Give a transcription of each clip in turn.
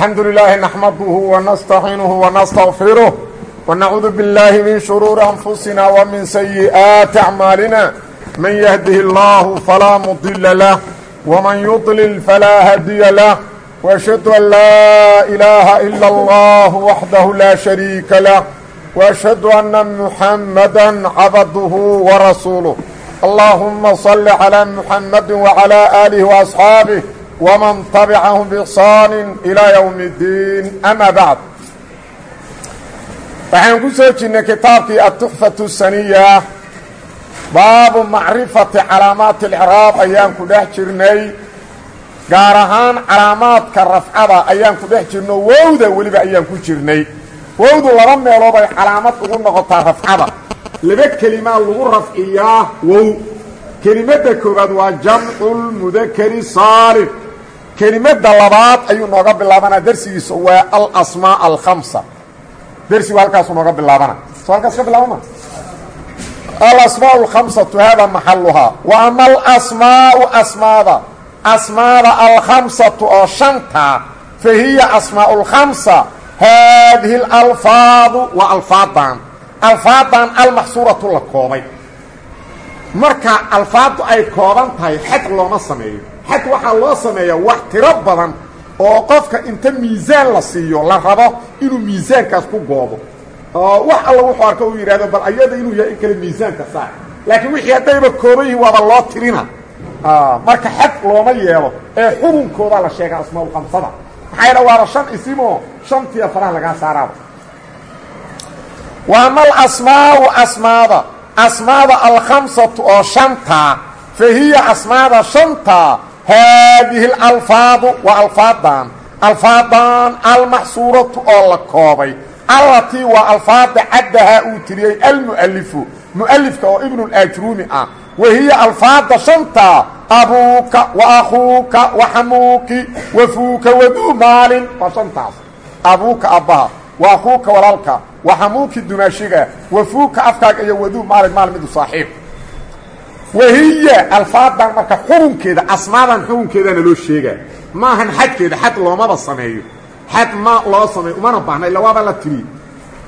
alxamdu lilaahi naxmaduhu wanastaciinuhu wanastaqfiruh wanacuudu billaahi min shuruuri anfusina wa min sayi'aati acmaalina man yahdihi allaahu falaa mudila lah waman yudlil falaa hadiya lah. وأشhهadu أn laa إilaaha إila اllah waxdahu laa شhariika lah. وأشhهadu أna muxamadا cabduhu وarasuuluه اllaahuma صل عalى muxamadi وعalى آalih وأصxaabih ومن تبعهم بإحsaan إلى يوم الdiin أmا baعd waxaan ku soo jirnay kitaabkii aلتuxfaة الsaniya baabu macrifati calaamaati اlcraab ayaan ku dhex jirnay gaar ahaan calaamaadka rafcada ayaan ku dhex jirno wowda weliba ayaan ku jirnay wowdu laba meelood ay calaamad ugu noqotaa rafcada laba kelimaa lagu rafciyaa wow kelimadda koowaad waa jamcu lmudakari saalim kelimada labaad ayuu nooga bilaabanaa dersigiisa waa alasmaa alkhamsa. Dersigu halkaasuu nooga bilaabana. Soo halkaas ka bilaabama? Alasmaa alkhamsatu hada maxaluhaa wa ama alasmaau asmaada. Asmaada alkhamsatu oo shanta fa hiya asmaau lkhamsa haadihi alalfaadu waa alfaadan. Alfaadan almaxsuuratu la koobay. Marka alfaadu ay kooban tahay looma sameeyo xad waxaa loo sameeyaa wax tiro badan oo qofka inta miisaan la siiyo la rabo inuu miisaankaas ku goobo. Oo wax alla wuxuu arko uu yidhahdo bal ayada inuu yahay in kale miisaanka saar. Laakiin wixii haddayba kooban yihiin waaba loo tirina. Marka xad looma yeelo ee xubunkoodaa la sheega asmaaulkhamsada maxaa yadha waaba shan isimoo shantiia faraha lagaa saaraaba. Wa ama alasmaau asmaada. Asmaada alkhamsatu oo shanta fa hiya asmaada shanta haadihi alalfaadu waa alfaadan alfaadan almaxsuuratu oo la koobay allatii waa alfaada caddahaa uu tiriyey almu'alifu mu'alifka oo ibnulajruumi ah wa hiya alfaada shanta abuuka wa akhuuka wa xamuuki wa fuuka waduu maalin waa shantaas abuuka abbaha wa akhuuka walaalka wa xamuuki dumaashiga wa fuuka afkaaga iyo waduu maalin maalin midu saaxiib wahiya alfaadan marka xukunkeeda asmaadan xukunkeedana loo sheegaa. Maahan xadkeeda xad loomaba sameeyo. Xad ma loo sameeyo umana baahna illa waaba la tiriye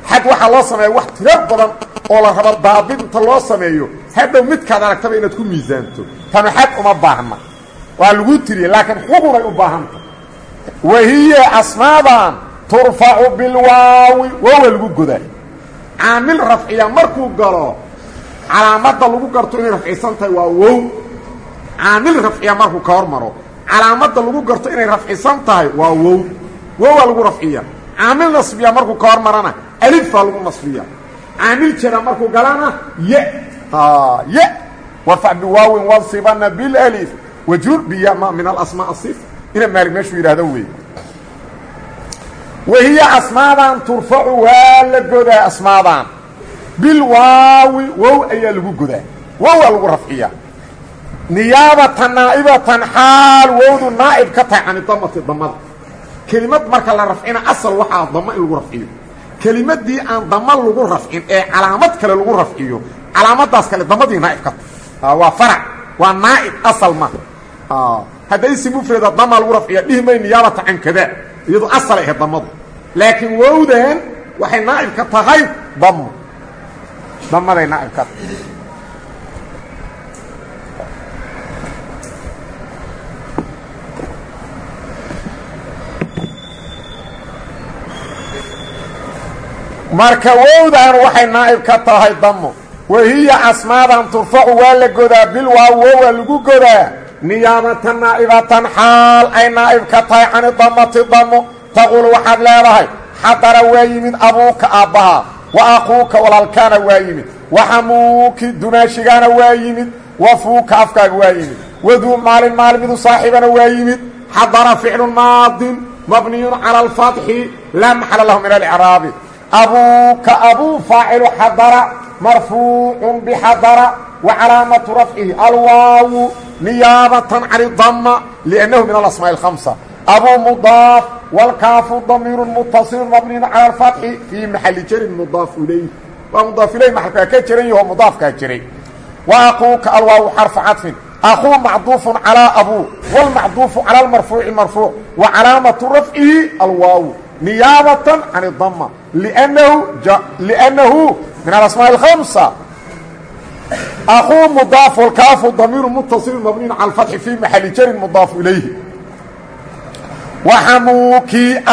xad waxaa loo sameeya wax tiro badan oo la rabo daabid inta loo sameeyo. Hadhow midkaad aragtaba inaad ku miisaanto. Tanu xad uma baahna. Waa lagu tiriye laakiin xukunay u baahanta wahiya asmaadan turfacu bilwaawi waawa lagu godaa. Caamil rafciya markuu galo calaamadda lagu garto inay rafcisan tahay waa wow. Caamil rafciya markuu ka hor maro calaamadda lagu garto inay rafcisan tahay waa wow. Wowaa lagu rafciya. Caamil nasbiya markuu ka hor marana alifaa lagu nasbiya. Caamil jara markuu galana ye. Ye. Warfac biwaawin wansibana bilif wajur biyama min alasmaa asif. Ina maalig meeshuu yidhahdo wey wahiya asmaadan turfacu waa la bilwaawi wow ayaa lagu godaa. Wowaa lagu rafciyaa. Niyaabatan naa'ibatan xaal wowdu naa'ib ka tahay cani damati kelimad marka la rafcina asal waxaa damo lagu rafciyo. Kelimadii aan dama lagu rafcin ee calaamad kale lagu rafciyo calaamaddaas kale damadii naa'ib ka tahay. Farac waa naa'ib asal ma. Hadday si mufrada damaa lagu rafciya dhihi may niyaabata can asalay ahayd damadu. Laakiin wowdan waxay naa'ib ka tahay damo damaday naa'ib ka tahay marka wowdan waxay naa'ib ka tahay damo wahiya asmaadan turfacu waa la godaa bilwaaw wowaa lagu godaa. Niyaabatan naa'ibatan xaal ay naa'ib ka tahay cani damati damo taquul waxaad leedahay xadara waa yimid abuuka aabbaha wa akuuka walaalkaana waa yimid wa xamuuki dumaashigaana waa yimid wa fuuka afkaaga waa yimid waduu maalin maalmidu saaxiibana waa yimid xadara ficlu maadin mabniyun cala alfatxi laa maxala lahu min alcraabi abuuka abuu faacilu xadara marfuucun bixadara wa calaamatu rafcihi alwaawu niyaabatan can idama liannahu min alasmaaءi اlhamsa abuu mudaaf wlkaafu damiiru mutasilu mabniin cala alfatxi fii maxali jarin mudaaf ilayh waa mudaaf ilayh maalkaa ka jiran yaho mudaafkaa jiray wa aquuka alwaawu xarfu cadfin aquu macduufun calaa abuu wlmacduufu cala almarfuuci marfuuc wa calaamatu rafcihi alwaawu niyaabatan can idama liannahu min alasmaa اhamsa aquu mudaaf wlkaafu damiiru mutasilu mabniin cala alfatxi fii maxali jarin mudaaf ilayhi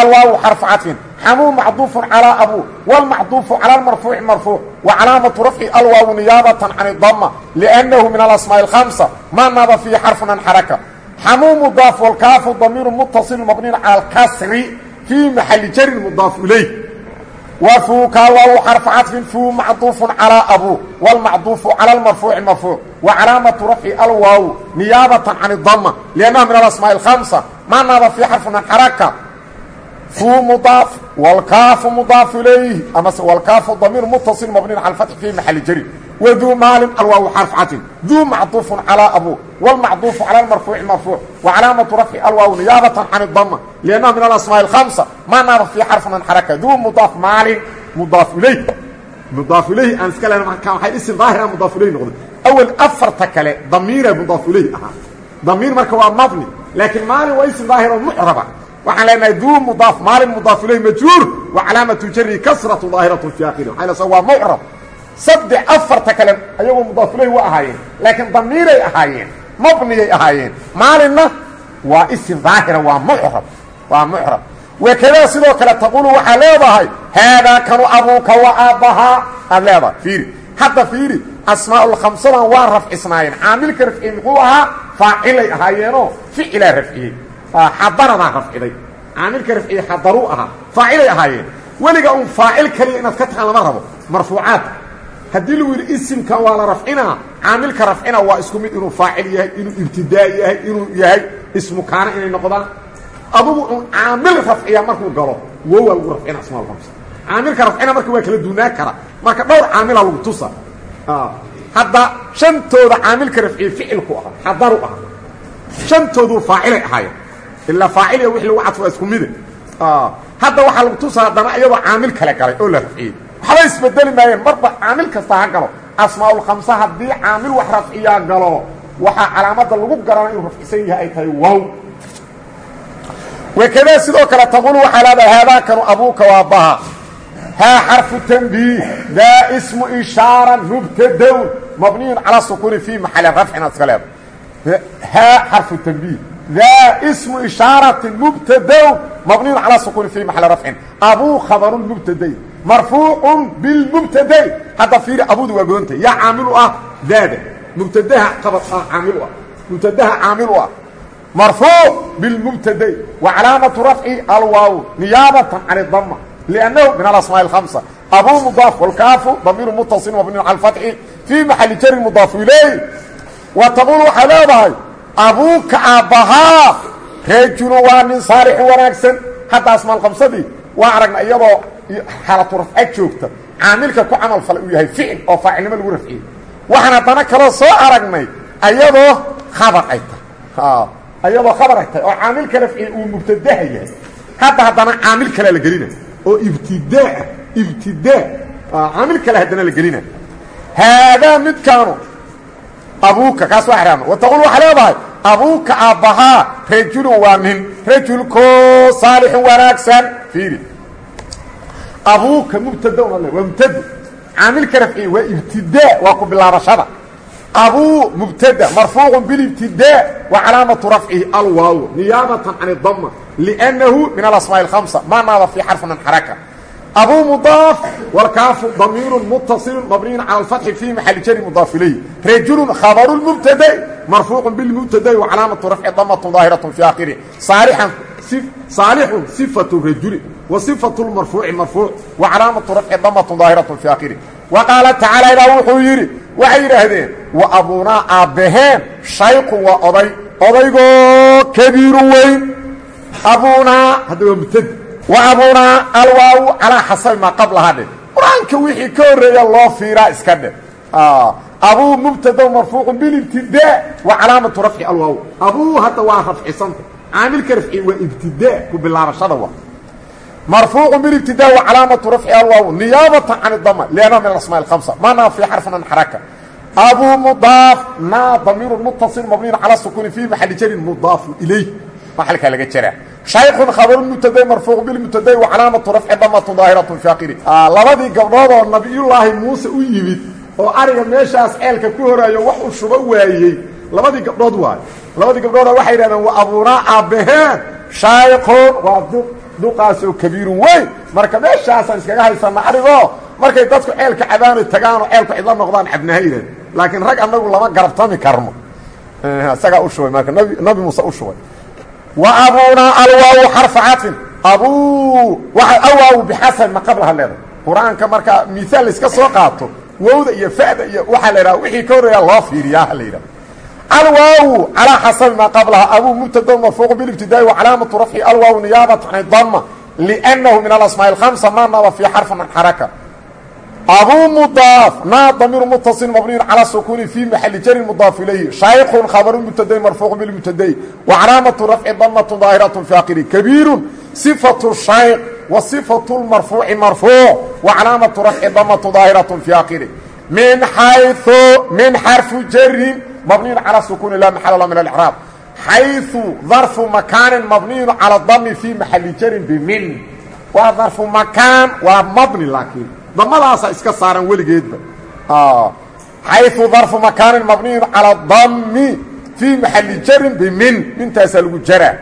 الواaو حرف cطف xمو مcطوف على أbو والمcطوف على المرفوع مرفوع وعلاaمة رفع الواaو نياaبة عن الضمة لأنه من الأسماء الخمسة ما نaba فيه حرف عن حركة xمو مضاaف والكاف ضمير متصل مبني على الكسر في محل jر مضاaف إليه وفوka waaw xرف caطفi فو مcطوف على أbو والمcطوف على المرفوع مرفوع وعلاaمة رفع الواaw نياaبة عن الضمة لأنها من الأسماء الخمسة ما naba في حرف عن حركة فو مضاaف والكاف مضاaف إليه amase والكاف ضمير متصل مبني على الفتح في محل jر وذو mاal الواaw xرف caطف ذو مcطوف على أbو والمcطوف على المرفوع مرفوع وعلاaمة رفع الواaw نياaبة عن الضمة لأنها من الأسماء الخمسة ما naba في حرف عن حركة ذو مضاaف maalin مضاaف إليه مضاaف إليه aan iska le waay ism ظاahira مضاaف إليه noqday أول afarta kale damiira مضاaف إليه ahaa damiir marka waa mبني laakiin maalin waa ism daahir oo mucraba waxaan leenahay duu mudaaf maalin mudaaf ilayh majruur wa calaamatu jari kasratu daahiratu fi akhiri waxaynasa waa mucrab saddex afarta kale ayagoo mudaaf ilayh wa ahaayeen laakiin damiiray ahaayeen mabniyay ahaayeen maalinna waa isim daahira waa mucrab waa mucrab wakadaa sidoo kale taquulu waxaa leedahay haadaa kanu abuuka wa aabbahaa aad leedahay fiiri hadda fiiri asmaaulkhamsadan waa rafcisnaayeen caamilka rafciyey muxuu ahaa faacilay ahaayeenoo ficilaa rafciyey xadaradaa rafciday. Caamilka rafciyey xadaruu ahaa faacilay ahaayeen. Weliga un faacil keliya inaad ka tagaan lama rabo. Marfuucaadka haddii lagu yidhi isimka waa la rafcinaa caamilka rafcina waa isku mid inuu faacil yahay inuu ibtidaa yahay inuu yahay ismu kaana inay noqdaan. Adugu un caamil rafciya markuu galo wowa lagu rafcina asmaaulkhamsa caamilka rafcina marka waa kala duunaan kara. Marka dhowr caamila lagu tusa hadda shantooda caamilka rafciye ficilku ahaa xadaru ahaa. Shantoodu faacilay ahaayeen. Ilaa faacil iyo wix lagu cadfo waa isku mide hadda waxaa lagu tusaa haddana iyadoo caamil kale galay oo la rafciyey. Waxba isbedeli maayeen marba caamil kasta ha galo. Asmaaulkhamsa haddii caamil wax rafciyaa galo waxaa calaamada lagu garana inuu rafcisan yahay ay tahay wow wakadaa sidoo kale taqulu waxaa leedahay haadaakanu abuuka waa baha haa xarfu tanbiih daa ismu ishaaran mubtadaun mabniyun calaa sukuuni fii maxali rafcin ad iska leeda haa xarfu tanbiih daa ismu ishaaratin mubtadaun mabniyun calaa sukuuni fii maxali rafcin abuu khabarun mubtadayn marfuucun bilmubtadayn hadda fiiri abuudu waa goonta yaa caamil u ah daada mubtadaha qabad ah caamil u ah mubtadaha caamil u ah marfuuc bilmubtadayn wa calaamatu rafci alwaaw niyaabatan can idama liannahu min alasmaaءi اhamsa abuu mudaaf wاlkaafu damiiru mutaصil mabniyu cala اfatxi fii maxali jari mudaafu ilayh wa taqul waxay leedahay abuuka aabbahaa rajulu waa nin saalixu wanaagsan hadda asmaalkamsadii waa aragna iyadoo xaalatu rafca joogta caamilka ku camal falay uu yahay ficil oo faacilnimo lagu rafciyey waxaan haddana kaloo soo aragnay ayadoo khabar ay tahay ayadoo khabar ay tahay oo caamilka rafciya uu mubtadaha yahay hadda haddana caamil kalea la gelina oo ibtidaa ibtidaa caamil kale haddana la gelina. Haadaa midkaanu abuuka kaas waa xraama wa taqul waxaa leedahay abuuka aabbahaa rajulun waa nin rajulkoo saalixun wanaagsan fiiri. Abuuka mubtadaun alle waa mubtade caamilka rafciye waa ibtidaa waa ku bilaabashada abuu mubtada marfuucu bilibtidaa wa calaamatu rafcihi alwaaw niyaabatan can اdama liأnnahu min alasmaaءi اhamsa ma naaba fii xarfin an xaraka abuu mudaaf wlkaafu damiiru mutasilu mabniyu cala اfatxi fii maxali jari mudaaf ilayh rajulu khabaru mubtadai marfuucu bilmubtadai wa calaamatu rafci damatu daahiraة fi akhirih saalixun sifatu rajuli wa sifatu lmarfuuci marfuuc wa calaamatu rafci damatu daahiraة fi akhirih wa qaala tacaala ilaa wuxuu yidhi waxay yidhaahdeen wa abuunaa aabbaheen shayku waa oday odaygoo kabiiru weyn. Abuunaa hadda waa mubtadi wa abuunaa alwaawu calaa xasabi maa qablaha dhe qur'aanka wixii ka horreeya loo fiiraa iska dhe abuu mubtada marfuucu bilibtidaa wa calaamatu rafci alwaaw. Abuu hadda waa rafcisanta caamilka rafci waa ibtidaa ku bilaabashada wa. Marfuucu bilibtidaa wa calaamatu rafci alwaaw. Niyaabatan can idama liannaha min alasmaa alhamsa maanaa fii xarfin an xaraka abuu mudaaf naa damiiru mutaصil mabniin calى sukuni fii maxali jarin mudaafu ilayh. Maxalkaa laga jaraa shaykun khabaru mubtaday marfuuq bilmubtaday wa calaamatu rafci damatun daahiratu fi akiri labadii gabdhood oo nabiyullaahi muuse u yimid oo ariga meeshaas ceelka ku horaayo wax uu shubo waayey labadii gabdhood waayo labadii gabdhooda waxay yidhahdeen wa abuunaa aabbaheen shaykun waa duqaasoo kabiirun weyn. Marka meeshaasaan iskaga haysana arigoo markay dadku ceelka cabaano tagaanoo ceelku cidla noqdaan cabnaha yidhahd laakiin rag anagu lama garabtami karno. Eh, Isagaa u shubay marka nabi muuse u shubay. Wa abuunaa alwaaw xarfa catin abuu awaaw bixasan ma qablaha leedahay qur'aanka markaa miaal laiska soo qaato wowda iyo fada iyo waxaa la idhaha wixii ka horreeyaa loo fiiriyaa la yidhaha alwaaw calaa xasabi maa qablaha. Abuu mubtada marfuuqu bilibtidaai wa calaamatu rafci alwaaw niyaabatan dama liannahu min alasmaa'i alhamsa ma naba fii xarfa man xaraka abuu mudaaf naa damiiru mutaصil mabniyu calى sukuni fii maxali jarin mudaaf ilayhi shaykun khabaru mubtaday marfuuq bilmubtaday wa calaamatu rafci damatu daahiraة fi akiri kabiiru صifaة shayk wa صifaة marfuuci marfuuc wa calaamatu rafci damatu daahiraة fi akiri min xayu min xarfu jarin mبني على سكون لا محل له من الإعراب حيث ظرف مكان مبني على الضم في محل جر بمن waa ظرف مكان waa مبني laakiin damadaasa iska saaran weligeedba. Ah, Xayu darfu makaanin mabniyun calaa dami fii maxali jarin bimin mintaasaa lagu jaraa.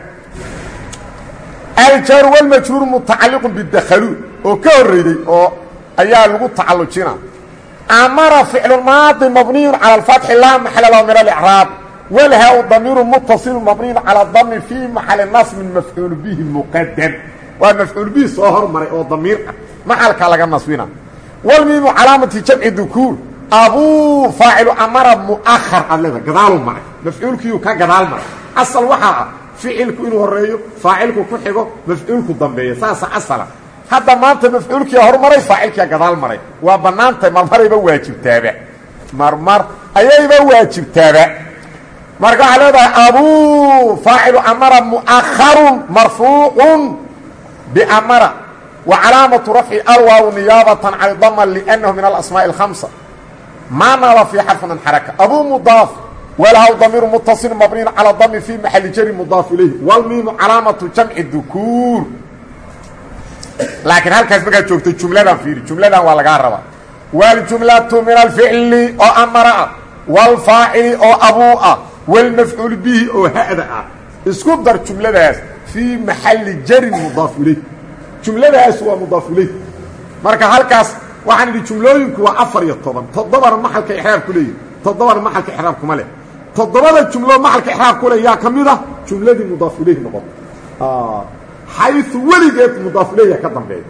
Aljaru walmajhuuru mutacalliqun bidakhalu oo ka horreyday oo ayaa lagu tacallujina amara ficlu maadi mabniyun cala alfatxi laa maxala lahu min alicraab walhaa u damiiru muttasilun mabniyun calaa dami fii maxali nasmin mafcuulu bihi muqadam waa mafcuul bihi soo hormaray oo damiir ah. Maxalkaa laga nasbina. Walmiimu calaamati jamci dukuur abuu faacilu amara muahar aad leeda gadaalu maray. Mafcuulkiiu ka gadaal maray. Asal waxaa ah ficilku inuu horeeyo faacilku ku xigo mafcuulku dambeeya saasa asala. Hadda maanta mafcuulkia hormaray faacilkia gadaal maray. Waa bannaantay marmarayba waajibtaaba marmar ayayba waajibtaaba marka waxaa leedahay abuu faacilu amara mu'aharun marfuuqun biamara wa calaamatu rafci alwaaw niyaabatan can dama liannahu min alasmaaءi اlhamsa maa naba fii xarfin an xaraka abuu mudaaf walhaw damiiru mutaصil mabniyin calى dami fii maxali jari mudaaf ilayh walmiimu calaamatu jamci dukuur laakiin halkaas markaad joogto jumladan fiiri jumladan waa lagaa rabaa waljumlatu min alficli oo amara ah wاlfaacili oo abuu ah wاlmafcuul bihi oo hada ah isku dar jumladaas fii maxali jarin mudaaf ilayh jumladaas waa mudaaf ilayh marka halkaas waxaan idhi jumlooyinku waa afar iyo toban toddobana maxalka ixraab ku leeyihi toddobana maxalka ixraab kuma leh toddobada jumlo maxalka ixraab ku leh yaa ka mid ah jumladii mudaaf ilayh noqoto xayu weligeed mudaaf ilayha ka dambeeya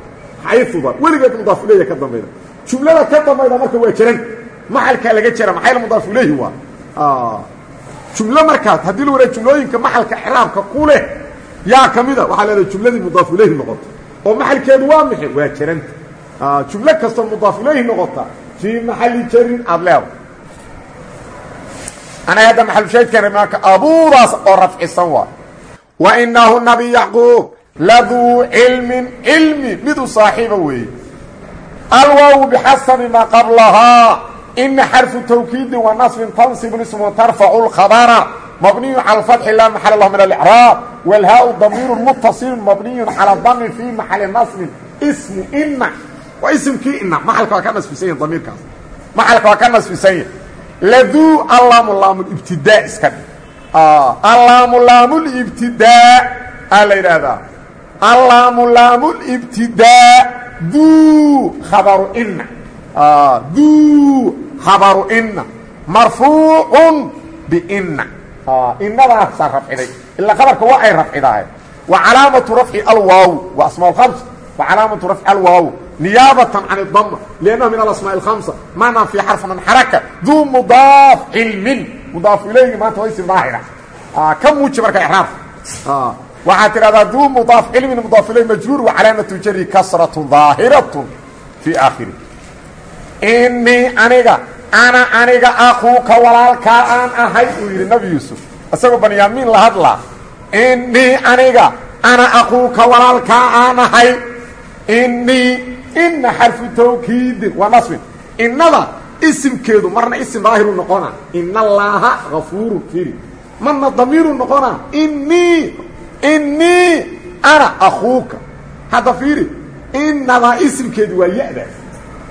xayuda weligeed mudaaf ilayha ka dambayda jumlada ka dambayda marka waa jaran maxalkaa laga jara maxayl mudaaf ilayhi waa jumlo markaas haddii la waraa jumlooyinka maxalka ixraabka ku leh yaa ka mida waxaa leedahay jumladii mudaaf ilayhi noqoto oo maxalkeedu waa maxay waa jaranta jumlo kastoo mudaaf ilayhi noqota. Fii maxali jarin aada leeda anaga hadda maxalushaydkan marka abuudaas oo rafcisan waa. Wa inahu nabi yacquub laduu cilmin cilmi miduu saaxiiba weeye. Alwaawu bixasabi maa qablahaa. Ina xarfu tawkiidin wa nasbin tansib ismu tarfacu lkhabara cala alfatxi laa maxala lahu min alicraab walhaau damiiru mutasilu mabniyu cala dami fii maxali nasbin ismu ina waa isimkii ina maxalka waa ka yahi damiirkaas maxalka waa ka nasbisan yahi laduu allaamu laamulibtidaa iska dhig allaamu laamulibtidaa aa la yidhaahdaa allaamu laamulibtidaa duu khabaru ina duu khabaru ina marfuucun biina inadaasa rafciday ilaa abarka waa ay rafcidahay wa calaamatu rafci alwaaw waa asmaa ams wa calaamatu rafci alwaaw niyaabatan can اdama liannaha min alasmaa اhamsa maanaan fii xarfnan xaraka duu mudaaf cilmin mudaaf ilayhi maanta waysi daahira ka muuji marka iraabka waxaa tidhahdaa duu mudaaf cilmin mudaaf ilayhi majruur wa calaamatu jari kasratu daahiratu fii aakhiri inii aniga ana aniga akuuka walaalkaa aan ahay uu yidhi nabi yuusuf isagoo banyaamiin la hadlaa inii aniga ana akuuka walaalkaa aan ahay. Inii ina xarfu tawkiidin waa nasbin. Innada isimkeedu marna isim daahiru noqona in allaaha afuurun fiiri. Marna damiiru noqona inii inii ana akuuka hadda fiiri inadaa isimkeedu waa ya-daas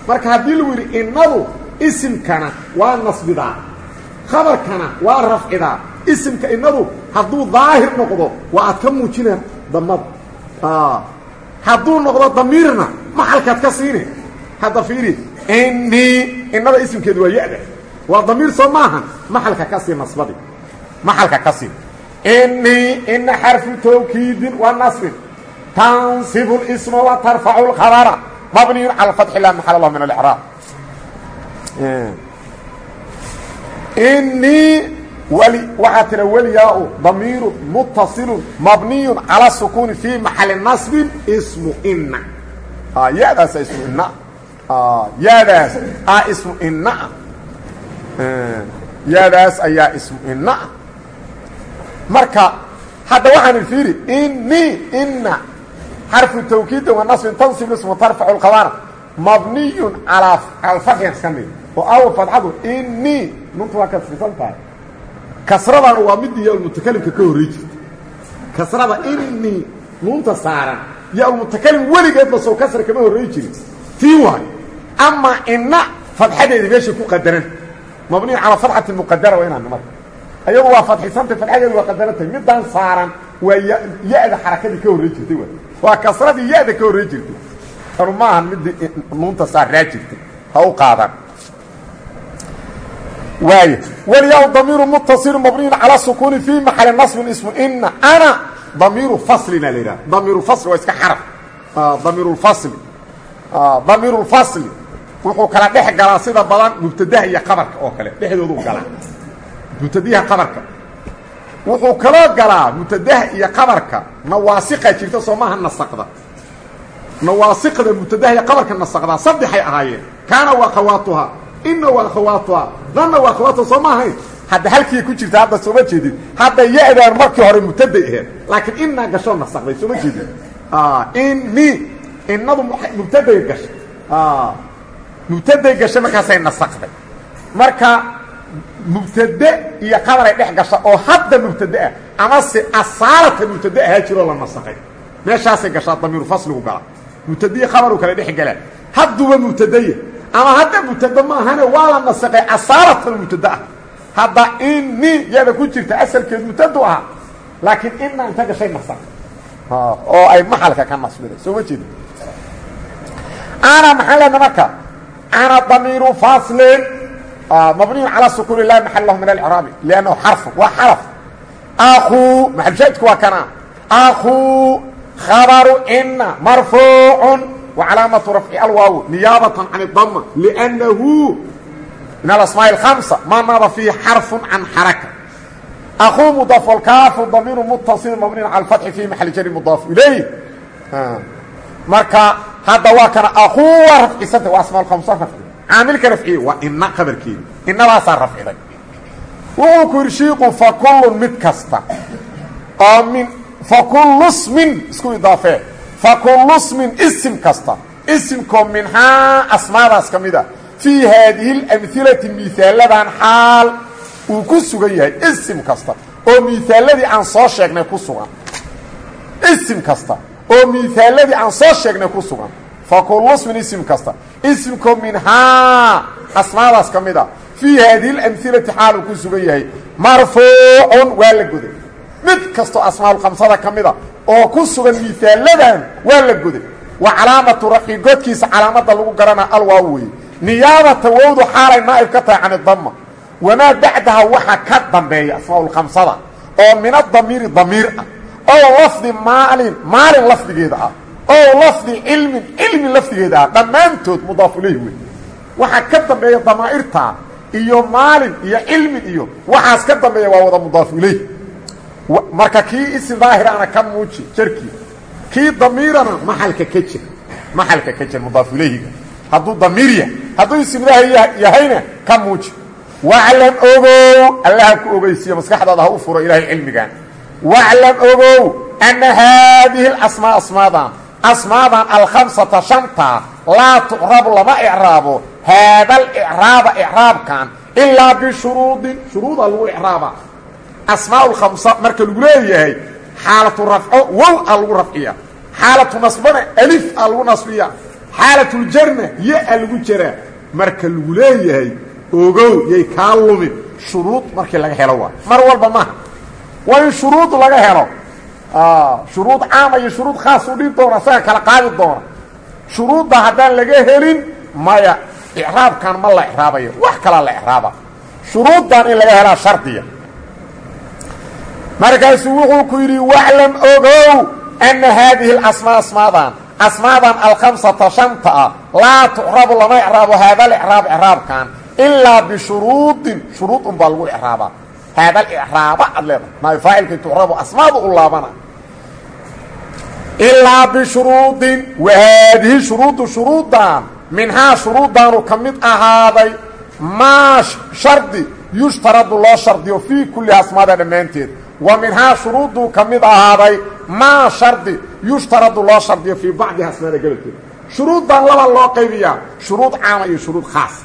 marka haddii lagu yidhi innadu isimkana waa nasbidaa khabarkana waa rafcidaa isimka innadu hadduu daahir noqdo waa aad ka muujina damada hadduu noqdo damiirna maxalkaad ka siine. Hadda fiiri inii innada isimkeedu waa ya-da. Waa damiir soo maahan maxalka ka sii nasbadi. Maxalka ka sii inii ina xarfu tawkiidin wa nasbin. Tansibu اsma wa tarfacu اlkhabara mabniyu cala fatxi la maxal lah min alcraab inii wli waxaa tira wlyaa damiiru mutasilu mabniyu calى sukuuni fi maxali nasbin ismu ina yadaasa ismu ina yaadaas a ismu inaa yaadaas ayaa ismu inaa marka hadda waxaan fiiri inii ina xarfu tawkiidin wa nasbin tansib ismu tarfacu اlkhabara mabniyu calaa alfatxi iska mid oo aw fadxadu inii nuntu waa kasrisan tahay. Kasradan waa midii yaalmutakalimka ka horrey jirta. Kasrada inii nuunta saaran yaalmutakalim weligeedba sow kasra kama horrey jirin. Tii waay amaa ina fadxadeedi meeshay ku qadaran. Mabniyu calaa fadxati muqadara waa inaan marka ayadu waa fadxisantay fadxadeedu waa qadarantahay midaan saaran waa ya-da xarakadii ka horrey jirtay waay. Waa kasradii ya-da ka horrey jirtay. Tanu maahan midii nuunta saaraa jirtay ha u qaadan waay. Wlyaa damiiru mutasilu mabniyu calى sukuuni fi maxali naصbin ismu ina ana damiiru faslina la yidhaha damiiru fasli waa iska xaraf. Damiir fasli. Damiiru lfasli wuxuu kala dhex galaa sida badan mubtadaha iyo qabarka oo kale. Dhexdoodu galaa. Mubtadaha qabarka wuxuu kaloo galaa mubtadaha iyo qabarka nawaasiqa jirta soo maaha nasaqda. Nawaasiqda mubtadaha iyo qabarka nasaqdaa saddexay ahaayeen. Kaana waa khawaatuha ina waa akhawaatuha danna waa akhawaatuha soo ma ahayn. Hadda halkii ku jirta hadda sooma jeedid hadda ya-daan markii hore mubtaday aheed laakiin inaa gashoo nasaqday sooma jeedid ini inadu mubtaday gashay. Mubtaday gashay markaasay nasaqday. Marka mubtade iyo qabaray dhex gasha oo hadda mubtade ah amase asaalata mubtade ahaa jiroo la nasaqay. Meeshaasay gashaa damiiru fasligu gala mubtadii khabaru kale dhex gala hadduba mubtadaya ama hadda mubtade maahane waa la nasaqay asaalatan mubtade ah. Hadda ini ku jirta asalkeed mubtadu ahaa laakiin ina inta gashay nasaq oo ay maxalka ka nasbiday soo ma jeeda ana maxaan leena ana damiiru faslin mabniyu calى sukuun lahi maxal lahu min alcraabi lannahu xarfu waa xaraf. Akuu maxalshaadku waa kana. Akuu khabaru ina marfuucu wacalaamatu rafci alwaaw niyaabatan can اdama lأnnahu min alasmaaءi الhamsa ma naba fiihi xarfu can xaraka akuu mudaaf alkaafu damiiru mutaصil mabniyu cala اfatxi fi maxali jari mudaaf ilayh marka hadda waa kana akuu waa rafcisanta waa asmaa khamsa rafci caamilka rafciye waa ina qabarkeedi inadaasaa rafciday wuxuu ku yidhi shiiku fakullun mid kasta oo min fakullu smin isku idaafee fakullu smin isim kasta isimkoo minhaa asmaadaas ka mid a fii haadihi اlamhilati miihaaladan xaal uu ku sugan yahay isim kasta oo miihaaladii aan soo sheegnay ku sugan isim kasta oo miihaaladii aan soo sheegnay ku sugan fakullu smin isim kasta isimkoo minhaa asmaadaas ka mid a fii haadihi اlamhilati xaal uu ku sugan yahay marfuucun waa la goday mid kastoo asmaaulkhamsada ka mida oo ku sugan miihaaladan waa la goday wa calaamatu rafci godkiisa calaamadda lagu garanaa alwaaw weeye. Niyaabata wowdu xaalay naa'ib ka tahay can idama wamaa bacdaha waxa ka dambeeya asmaaulkhamsada oo min adamiiri damiir ah oo lafdi maalin maalin lafdigeeda ah oo lafdi cilmin cilmi lafdigeeda ah dhammaantood mudaafulayh wey waxa ka dambeeya damaa'irta iyo maalin iyo cilmin iyo waxaas ka dambeeya waa wada mudaafulayh marka kii isim daahirana ka muuji jarkii kii damiirana maxalka ka jir. Maxalka ka jir mudaafulayhiga hadduu damiir yahay hadduu isim yahayna ka muuji. Waclam ogow allaha ku ogeysiiyo maskaxdaada u furo ilaahay cilmigan waclam ogow anna haadihi alasmaa asmaadan asmaadan alkhamsata shanta laa tucrabu lama icraabo haada alicraaba icraabkan ilaa bishuruudin shuruuda lagu icraaba asmaa lkhamsa marka lagu leeyahay xaalatu rafco wow a lagu rafciya xaalatu nasbana alif a lagu nasbiya xaalatuljarna yo a lagu jaraa. Marka lagu leeyahay ogow yay kaa lumin shuruud markii laga helo waa. Mar walba maaha. Waa in shuruud laga helo. Shuruud caama iyo shuruud khaas u dhihi doona isaga kala qaadi doona shuruudda haddaan laga helin maya. Icraabkan ma la icraabayo. Wax kalaa la icraaba. Shuruuddan in laga helaa shardiya markaasuu wuxuu ku yidhi waclam ogow anna haadihi alasmaa asmaadan asmaadan alkhamsata shanta ah laa tucrabu lama icraabo haada alicraab icraabkan ilaa bishuruudin shuruud un baa lagu icraabaa haada alicraaba ad leedahay. Maayo faacilkii tucrabu asmaadu u laabana. Ilaa bishuruudin wa haadihi shuruudu shuruudan minhaa shuruudaanu ka mid ahaaday maa shardi yushtaradu loo shardiyo fii kulli asmaada dhammaanteed wa minhaa shuruuduu ka mid ahaaday maa shardi yushtaradu loo shardiyo fii bacdiha asmaada gobolkeeda shuruuddan laba loo qaybiyaa shuruud caama iyo shuruud khaas.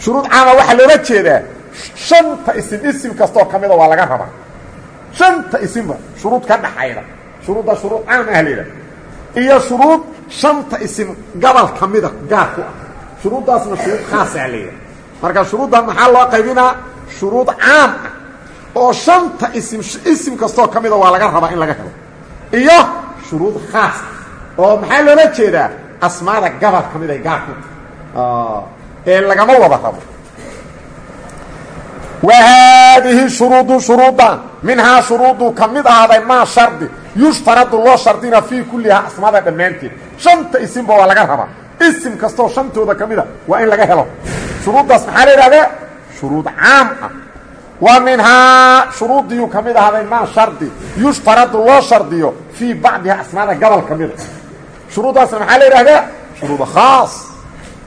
Shuruud caama waxaa loola jeedaa shanta isim isim kastoo ka mida waa laga rabaa. Shanta isimba shuruud ka dhaxayda. Shuruudda shuruud caam ah layidhaha iyo shuruud shanta isim gobol ka mida gaar ku ah. Shuruuddaasna shuruud khaasaa layidhaha marka shuruuddan maxaa loo qaybinaa? Shuruud caam ah oo shanta isim isim kastoo ka mida waa laga rabaa in laga helo. Iyo shuruud khaas oo maxaa loola jeedaa? Asmaada gobol ka mid ay gaar ku ee lagama wada rabo. Wa haadihi shuruudu shuruudan. Minhaa shuruudu ka mid ahaaday maa shardi. Yushtaradu loo shardina fii kullihaa asmaada dhammaanteed. Shanta isimba waa laga rabaa. Isim kastoo shantooda ka mida waa in laga helo. Shuruuddaas maxaa la yidhahdaa? Shuruud caam ah wa minhaa shuruudiyuu ka mid ahaaday maa shardi yushtaradu loo shardiyo fii bacdiha asmaada gobol ka mida shuruuddaasna maxaa la yidhahdaa? Shuruud khaas.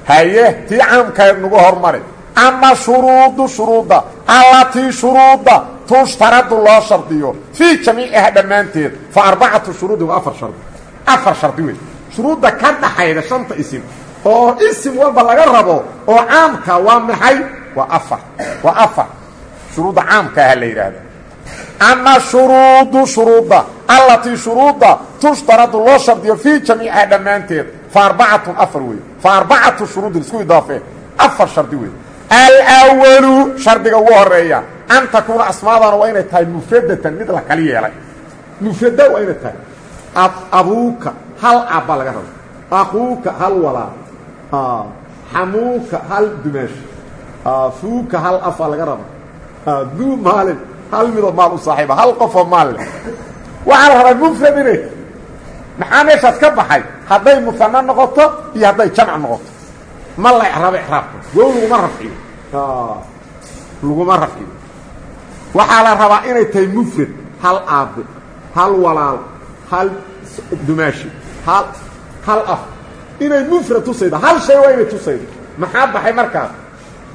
Haye tii caamkaed nagu hormari. Ama shuruudu shuruudda allatii shuruudda tushtaradu loo shardiyo fii jamiiciha dhammaanteed. Fa arbacatu shuruudin waa afar shardi. Afar shardi wey shuruudda ka dhaxayda shanta isim. Oo isim walba laga rabo oo caamka waa maxay? Waa waa afar shuruudda caamkaaha la yidhaahda ama shuruudu shuruudda allatii shuruudda tushtaradu loo shardiyo fii jamiiciha dhammaanteed fa arbacatun afar wey fa arbacatu shuruudin isku idaafee afar shardi wey alwalu shardiga ugu horreeya an takuuna asmaadana waa inay tahay mufradatan mid la kali yeelay. Mufrada waa inay tahay abuuka hal abbaa laga raba akuuka hal walaal. Xamuuka hal dumaash fuuka hal afaa laga raba duu maalin hal midoo maal u saaxiiba hal qofoo maal leh waxaa la rabaa mufrad inay maxaa meeshaas ka baxay? Hadday muhano noqoto iyo hadday jamc noqoto. Ma la icraabo icraabka. Wow laguma rafciyo. Laguma rafciyo. Waxaa la rabaa inay tahay mufrad. Hal aabe hal walaal hal dumaashi hal hal af. Inay mufrad tusaydo. Hal shay waa inay tusaydo. Maxaa baxay markaas?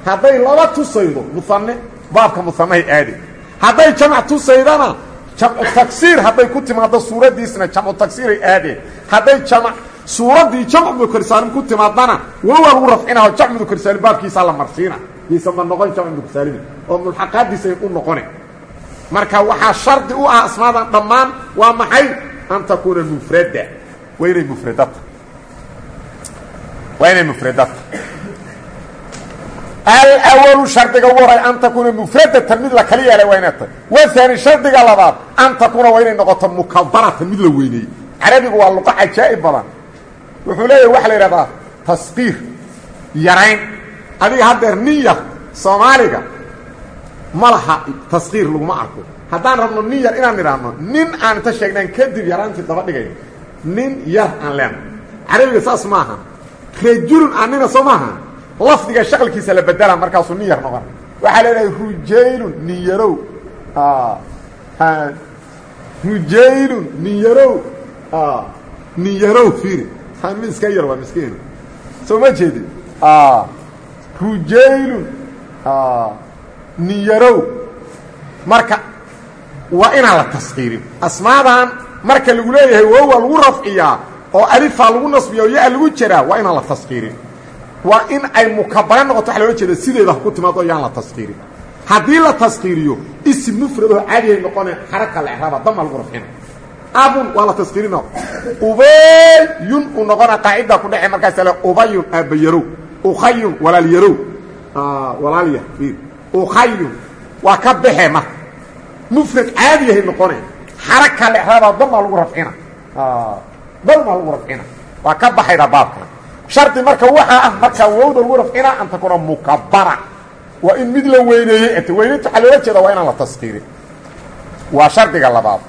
Hadday laba tusaydo muhane baabka muhanahay aade hadday jamc tusaydana jamcu tagsiir hadday ku timaaddo suuraddiisna jamcu tagsiiray aadeen hadday jamc suuraddii jamc mudakersaalim ku timaadana waa lagu rafcinaho jamc mudakersaalim baabkiisaa la marsiina. Yaysanba noqon jamc mudakersaalimi oo mulxaqaadiisa u noqone. Marka waxaa shardi u ah asmaadan dhammaan waa maxay? An takuuna mufrada waa inay mufradata waa alwalu shardiga ugu horay an takuuna mufradatan mid la kala yeelay waa inay tahay waani shardiga labaad an takuuna waa inay noqoto mukabaratan mid la weyneeyey carabigu waa luqa cajaa'ib badan wuxuu leeyahay waxa la yidhahdaa tasqiir yarayn adiga haddeer nin yar soomaaliga ma laha taskiir laguma arko haddaan rabno nin yar inaan idhaahno nin aan inta sheegnaan kadib yaraantii daba nin yar aan leenahay carabiga saas maaha rajulun aanina soo maaha lafdiga shaqalkiisa la bedela markaasuu nin yar noqona waxaa leedahay rujaylun nin yarow. Rujaylun nin yarow. Nin yarow fiiri. Mi iska yar waa miskiin soo ma jeedin. Rujaylun nin yarow. Marka waa inaan la taskiirin asmaadan marka lagu leeyahay wowa lagu rafciyaa oo alifaa lagu nasbiya oo ya lagu jiraa waa inaan la taskiirin waa in ay mukabara noqoto waa loola jeeda sideeda ku timaado yaan la taskiirin haddii la taskiiriyo isim mufradoo caadihay noqone xaraka la exraaba dama lagu rafcina. Abun waa la taskiirina ubayun uu noqona qaacida ku dhece markaas le ubayun aabbayarow ukhayun walaalyarow walaalya ukhayun waa ka baxe marka mufrad caadiyahay noqone xaraka la exraaba dama lagu rafcina. Dama lagu rafcina. Waa ka baxayda baabka shardi marka waxaa ah markaa wowda lagu rafcina an takuna mukabara. Waa in mid la weyneeyey et weyneynta waxaa loola jeeda waa inaan la taskiirin. Waa shardiga labaad.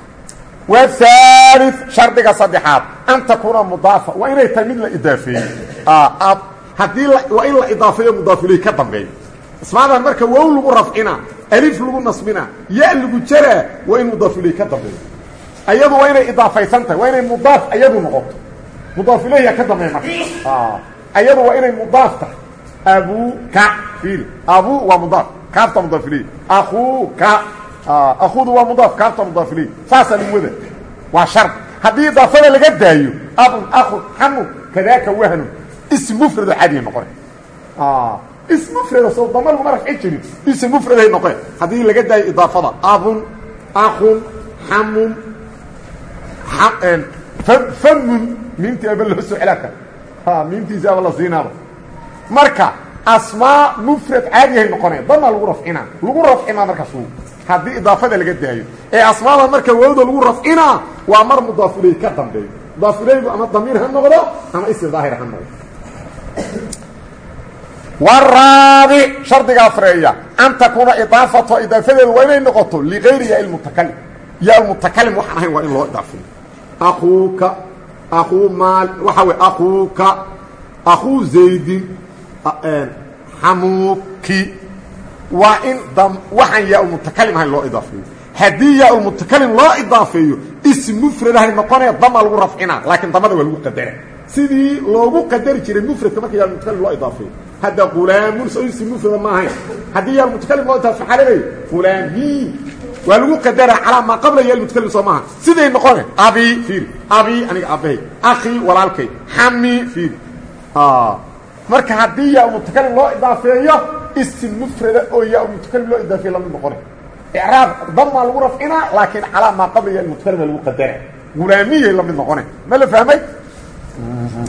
Wahaali shardiga saddexaad. An takuuna mudaafa waa inay tahay mid la idaafeeyey. Haddii waa in la idaafeeyo mudaafiley ka dambeeyo ismaadan marka wow lagu rafcina alif lagu nasbina ya lagu jaraa waa in mudaafiley ka dambeeyo ayadu waa inay idaafaysan tahay waa inay mudaaf ayadu noqoto mudaafileyya ka dambeeya marka. Ayadu waa inay mudaaf tahay. Abuka fiili abu waa mudaaf. Kaafta mudaaf iley akuuka akuudu waa mudaaf. Kaafta mudaaf iley saasaa lagu wada. Waa shard haddii idaafada laga daayo abun akun xamun kadaaka wahnun ism mufrado caadiya noqone ism mufrada soo dama laguma rafci jirin. Ism mufraday noqe haddii laga daayo idaafada abun akun xamun famun miintii aba loo soo celaa kara miintiisi aba la siinaaba marka asmaa mufrad caadiyahay noqonaya dama lagu rafcinaa lagu rafcinaa markaas haddii idaafada laga daayo ee asmaada marka wawda lagu rafcinaa waa mar mudaafiley ka dambeeyo mudaafileydu ama damiir ha noqdo ama ism daahir ha noqdo waraabi shardiga afreeya an takuuna idaafato idaafadeedu waa inay noqoto ligayri ya mutakalim ya mutakalim waxaan ahayn waa in loo idaafeeyo akuuka akuu maal waxaa wey akuuka akuu zaydin xamuuki waa in waxaan yaa-ulmutakalim ahayn loo idaafeeyo haddii yaa-ulmutakalim loo idaafeeyo ism mufradahay noqonaya dama lagu rafcinaa laakiin damada waa lagu qadara sidii loogu qadari jiray mufradka marka yaa-ulmutakalim loo idaafeeyo hadda hulaamun so ism mufrada ma ahayn haddii yaa-ulmutakalim loo idaafeyo maxaa leedahay hulaamiin waa lagu qadara calaa maa qabla yaa-ulmutakalim soo maaha. Siday noqone abi fiiri abi aniga aabbahay akii walaalkay. Xami fiiri marka haddii yaa mutakalim loo idaafeeyo ism mufrada oo yaa mutakalim loo idaafeeyo la mid noqona icraab damaa lagu rafcinaa laakiin calaa maa qabla ya mutakalima lagu qadara. Gulaamiyay la mid noqone. Ma la fahmay?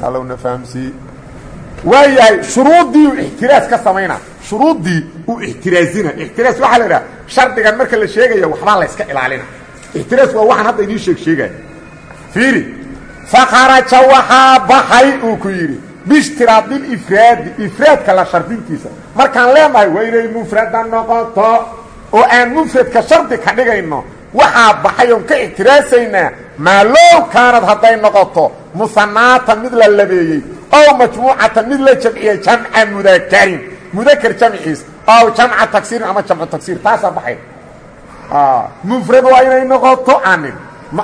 Allowna fahamsii waa yahay shuruuddii uu ixtiraas ka samaynaa shuruuddii uu ixtiraazina ixtiraas waxaa la idhaha shardigan marka la sheegaya waxbaa la yska ilaalina. Ixtiraas waa waxaan hadda idiin sheeg sheegaya fiiri fakharaja waxaa baxay uu ku yidhi. Bishtiraadilifraadi ifraadka la shardintiisa. Markaan leenahay waa inay mufrada noqoto oo aan mufradka shardi ka dhigayno waxaa baxay oon ka ictiraasaynaa maa low kaanad hadday noqoto musanaatan mid la labeeyey ow majmuucatan mid la jamciyey jamca mudakarin mudakar jamciis ow jamca tagsiirin ama jamcu tagsiir taasaa baxay mufrad waa inay noqoto anin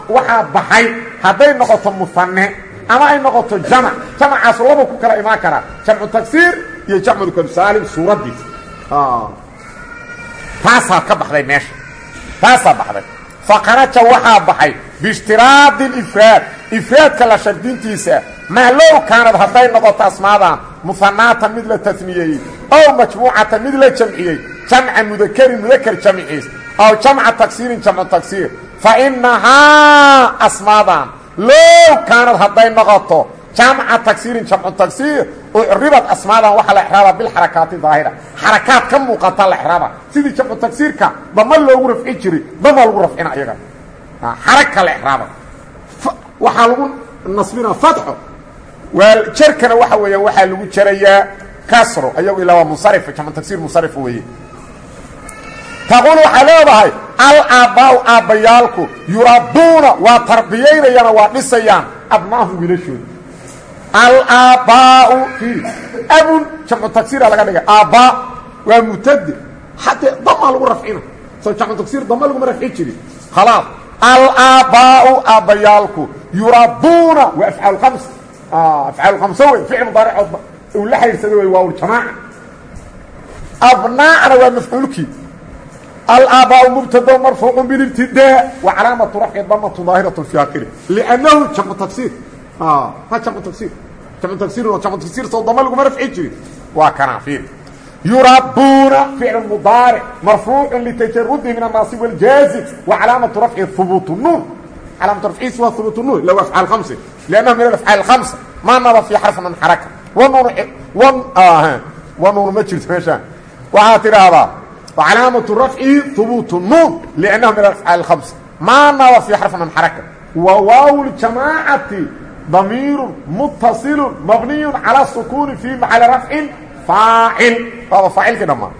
waxaa baxay hadday noqoto musane ama ay noqoto jamc jamcaas laba ku kala imaan karaa jamcu tagsiir iyo jamcu dukrsaalim suuraddiisa taasaa ka baxday meesha taasaa baxday faqaraja waxaa baxay biishtiraadi ifraad. Ifraadka la shardintiisa maa low kaanad hadday noqoto asmaadan musanaatan mid la tasniyeeyey ow majmuucatan mid la jamciyey jamca mudakarin mudakar jamciis ow jamca tagsiirin jamcu tagsiir fa inahaa asmaadan low kaanad hadday noqoto jamca tagsiirin jamcu tagsiir ucribad asmaadan waxaa la exraaba bilxarakaati daahira xarakaad ka muuqata la exraaba sidii jamcu tagsiirka dama loogu rafci jiray dama lagu rafcina iyaga xaraka la exraaba waxaa lagu nasbinaa fatxo waa jarkana waxa weeyaan waxaa lagu jarayaa kasro ayagu ilaa waa munsarifa jamcu tagsiir munsarifa weeye taquul waxaa leedahay alaabbaa'u aabbayaalku yurabbuuna waa tarbiyaynayaan waa dhisayaan abnaahum wiilashooda alaabbaa'u i abun jamcu tagsiira laga dhigay. Aabbaa waa mutade haddee damaa lagu rafcina soo jamcu tagsiir dama laguma rafci jirin. Khalaas alaabbaa'u aabbayaalku yurabbuuna waa afcaal khams. Afcaal khamso wey. Ficil mudaaricood uu la xidhiidhsaday wey waawljamaaca abnaacna waa mafcuulkii alaabaau mubtado marfuucu bilibtidaa wa calaamatu rafci damatu daahiratu fi akhiri liannahu jamcu tagsiir ha jamcu tagsiir soo dama laguma rafci jirin waa kana fiir yurabuuna ficl mudaaric marfuucu litajarudi min annaasib wاljaazim wa calaamatu rafci hubuut nuun calaamatu rafciisi waa hubuut nuun ila afcaal hamse liannahu min alafcaal hamsa ma naba fi xarfi man xaraka wanuun wanuun ma jirto meeshaan waxaa tidhaahdaa calaamatu rafci hubuut nuun liannahu min alafcaal hamsa ma naba fi xarfi man xaraka wa waaw ljamaacati damiiru mutasilu mabniyu calى sukuuni fi maxali rafcin faacil waaba faacilkii dhammaan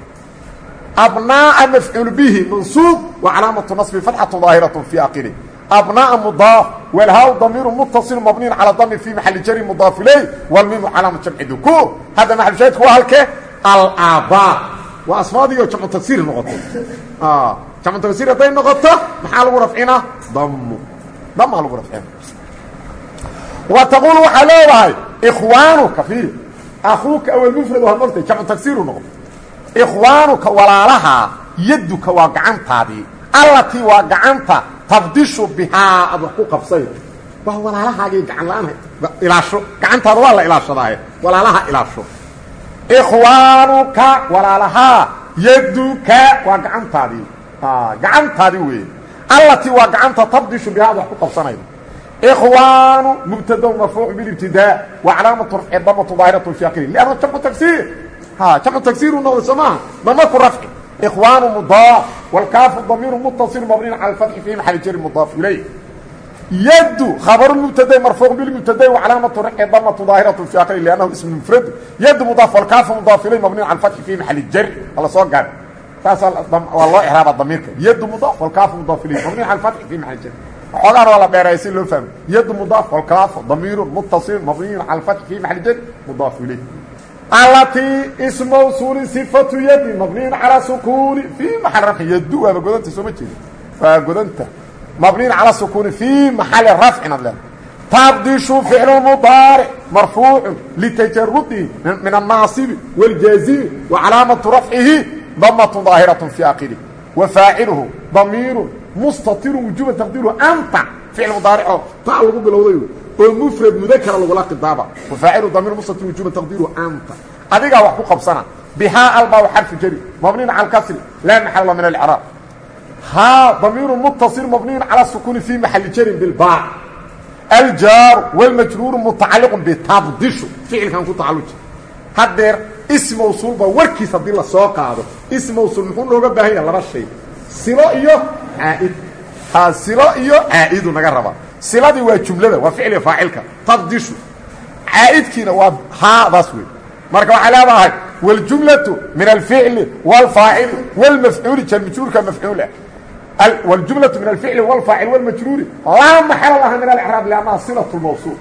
abnaaءa mafcuul bihi mansuub wa calaamatu naصbi fatxatu daahiraة fi akiri abnaaءa mudaaf walhaa damiiru mutaصil mabniyu calى dami fi maxali jari mudaaf iley wlmimu calaama jamci dukuur hadda maxalshaahidku waa halke alaabaa waa asmaadiio jamcu tagsiir noqoto jamcu tagsiir hadday noqoto maxaa lagu rafcina damu damaa lagu rafcina wa taquul waxaa leedahay ikhwaanuka fiiri akuuka awalmufrad mogtay jamcu tagsiiru noqdo ikhwaanuka walaalahaa yaduka waa gacantaadii. Allatii waa gacanta tabdishu bihaa ad wax ku qabsay. Waa walaalahaagii gacan la'aan ilaasho. Gacantaada waa la ilaashadaaye. Walaalaha ilaasho. Ikhwaanuka walaalahaa yaduka waa gacantaadii. Gacantaadii weeye allatii waa gacanta tabdishu bihaa ad wax ku qabsanayda ikhwaanu mubtado marfuuc bilibtidaa wa calaamatu rafci damatu daahiratu fi akiri lianna jamcu tagsiir ha jamcu tagsiiru noqda soo maaha dama ku rafci ikhwaanu mudaaf wاlkaafu damiiru mutaصil mabniin cala اfatxi fi maxali jari mudaaf ilayh yadu khabaru mubtada marfuuc bilmubtada wa calaamatu rafci damatu daahiratu fi akiri liannahu ismu mufrad yadu mudaaf wاlkaafu mudaaf ilay mabniin cala اfatxi fi maxali jari ala soo gaar saasaa waa loo ixraaba damiirka yadu mudaaf wاlkaafu mudaaf ilay mabniin cala اfatxi fi maxali jari xoogaan waa la dheereeya si loo fahmo. Yadu mudaaf kolkaafo damiirun muttasilun mabniyun cala lfathi fii maxali jad mudaaf ilayh allatii ismawsuulin sifatu yadi mabniyun calaa sukuuni fii maxali rafci. Yadu waaba godanta sooma jeeda waa godanta. Mabniyun calaa sukuuni fii maxali rafcin ad leeda tabdishu ficlu mudaaric marfuucun litajarudihi min annaasibi wاljaazimi wa calaamatu rafcihi damatun daahiratu fii akhirih wa faaciluhu damiirun mustatirun wujuuban taqdiiru anta ficil mudaarico taa lagu bilowday. Oo mufrad mudakara lagula khidaaba faacilu damiir mustatir wujuuban taqdiiru anta. Adigaa wax ku qabsana. Bihaa albaa xarfu jari. Mabniin cala alkasri. Laa maxalla min alciraab haa damiiru muttaصil mabniin cala sukuuni fii maxali jarin bilbaac aljaaru wاlmajruuru mutacaliqu bitafdishu ficilkan ku tacalluji. Haddeer ismawsuul baa warkiis haddii la soo qaado. Ismawsuul muxuu nooga baahanya laba shay silo iyo caaid ha silo iyo caa'idu naga raba siladii waa jumlada waa ficliga faacilka tabdishu caa'idkiina waa haadaas wey marka waxay leedahay wاljumlaةu min alficli wاlfaacili wاlmafcuuli jarmajruurka mafcuulah wاljumlaةu min alficli wاlfaacil wاlmajruuri laa maxala laha min alcraab lannaha silaة اmawsuul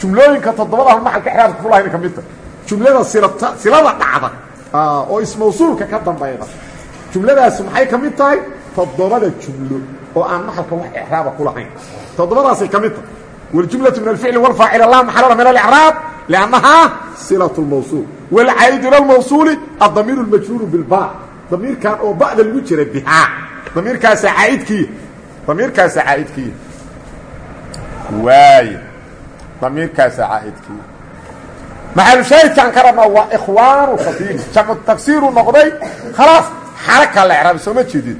jumlooyinka toddobadaha maxalka xraabka kulahayn ka midta jumlada silata silada dhacda oo ismawsuulka ka dambayda jumladaasu maxay ka tahay? Toddobada jumlo oo aan maxalka wax icraaba ku lahayn. Toddobadaasay ka mid tahay. Waljumlatu min alficli wlfaacil la maxalala min alicraab liannahaa silat lmawsuul walcaa'idu ila lmawsuuli addamiiru almajruuru bilba damiirkan oo ba'da lagu jira bihaa damiirkaasa caaidkiiya damiirkaasa caaidkiiya waay. Damiirkaasa caaidkiiya maxalushaahidkaan ka rabnaa waa ikhwaanu khatiiri jamcu tagsiiruu noqday khalaas xaraka la ecraabi sooma jeedid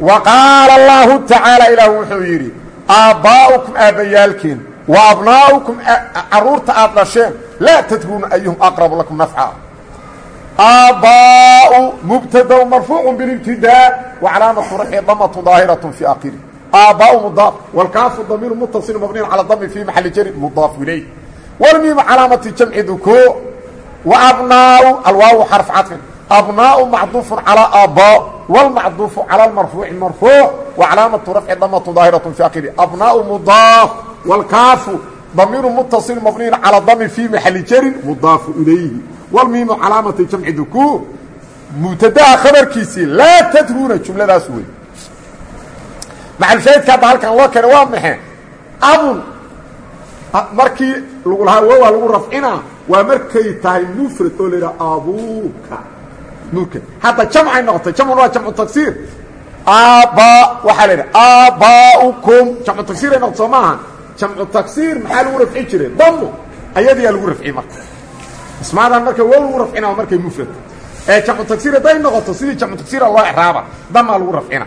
wa qaala allaahu tacaala ilaah wuxuu yidhi aabbaa'ukum aabbayaalkeen wa abnaa'ukum carruurta aad dhasheen laa tadruuna ayuhum aqrabu lakum nafca. Aabbaa'u mubtadaun marfuucun bilimtidaa wa calaamatu rafci damatu daahiratu fii aqiri aabbaa'u mudaaf walkaafu damiiru muttasil mabniyan cala dami fii maxali jarin mudaaf ilayh walmiimu calaamati jamci duko wa abnaa'u alwaawu xarf cadfin abnaau macduufu calى aabba wاlmacduufu calى marfuuci marfuuc wa calaamatu rafci damatu daahiraة fi akiri abnaau mudaaf wاlkaafu damiiru mutaصil mabniyan calى dami fii maxali jarin mudaafu ilayhi wlmiimu calaamati jamci dukuur mubtadaha khabarkiisii laa tadruuna jumladaas wey maxalushaahidka hadda halkan loo keenay waa maxe abun markii lagu lahaa wowaa lagu rafcinaa waa markay tahay mufrad oo la yidhaha abuuka nuka hadda jamcay noqotay jamcuna waa jamcu tagsiir aabba waxaa la yidhaha aabbaa'ukum jamcu tagsiiray noqoto soo maaha jamcu tagsiir maxaa lagu rafci jiray? Damo ayadiyaa lagu rafciyey marka. Asmaadan marka waa lagu rafcina markay mufrad. Ee jamcu tagsiir hadday noqoto sidii jamcu tagsiira loo ixraaba. Damaa lagu rafcina.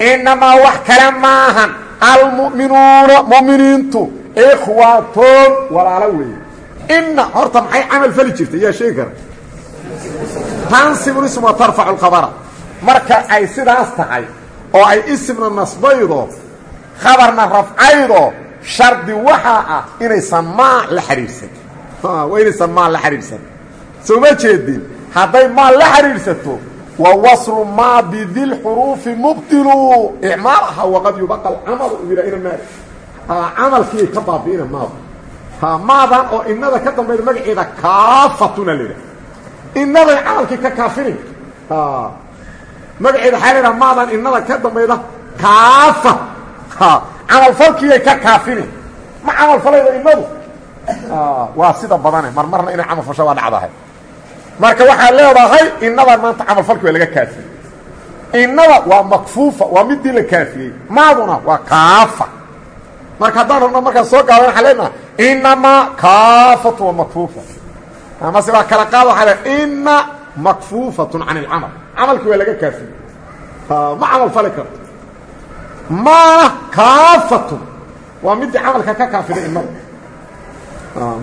Inamaa wax kale maahan. Almu'minuuna mu'miniintu ikhwatoon walaalo weeye. Inna horta maxay camal fali jirtay? Yaa sheegi kara tansibu ism wa tarfacu lkhabara marka ay sidaas tahay oo ay isimna nasbaydo khabarna rafcaydo shardi waxaa ah inaysan maa la xidhiidhsan waa inaysan maa la xidhiidhsan soo ma jeedin hadday maa la xidhiidhsato wa waslu maa bidilxuruufi mubdilu icmaalaha waqad yubaqa alcamalu ila ina maali camalkiiay ka baabi'ina maada maadan oo inada ka dambayda magaceeda kaafatuna la inaday camalkii ka kaafinin magaceeda waxaa laydhaha maadan inada ka dambayda kaafa. Camalfalkiiyay ka kaafinin ma camalfalayda inadu waa sida badane. Mar marna inay camalfasho waa dhacdahay. Marka waxaad leedahay inadan maanta camalfalki waa laga kaafiyey. Inada waa makfuufa waa midii la kaafiyey. Maaduna waa kaafa. Marka haddaan markaan soo gaaban waxaa leenaha inamaa kaafatu wa makfuufa amase waa kala qaad waxaa le ina makfuufatun can ilcamal camalkii waa laga kaafiyey. Ma camal fali karto maana kaafatun. Waa midii camalka ka kaafiday inada